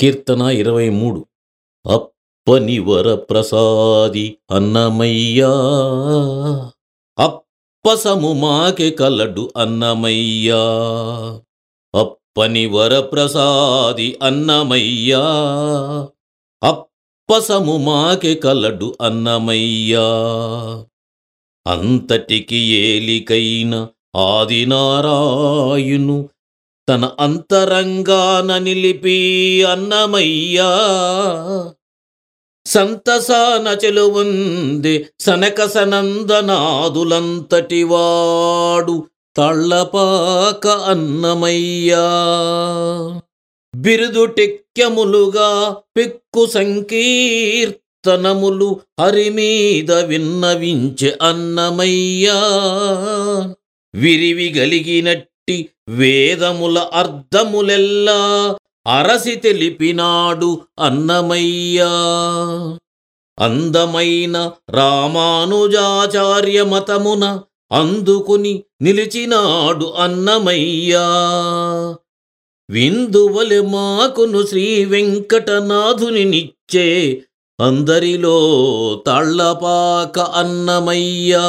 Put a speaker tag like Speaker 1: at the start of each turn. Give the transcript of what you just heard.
Speaker 1: కీర్తన ఇరవై మూడు. అప్పని ప్రసాది అన్నమయ్యా అప్పసము మాకె కలడు అన్నమయ్యా అప్పని ప్రసాది అన్నమయ్యా అప్పసము మాకె కలడు అన్నమయ్యా. అంతటికి ఏలికైన ఆదినారాయును తన అంతరంగాన నిలిపి అన్నమయ్యా. సంతసాన చెలువుంది సనక సనందనాదులంతటి వాడు తళ్ళపాక అన్నమయ్యా. బిరుదు టెక్యములుగా పిక్కు సంకీర్తనములు హరిమీద విన్నవించే అన్నమయ్యా. విరివి గలిగినట్టు వేదముల అర్థములెల్లా అరసి తెలిపినాడు అన్నమయ్యా. అందమైన రామానుజాచార్య మతమున అందుకుని నిలిచినాడు అన్నమయ్యా. విందువలె మాకును శ్రీ వెంకటనాథుని నిచ్చే అందరిలో తళ్ళపాక అన్నమయ్యా.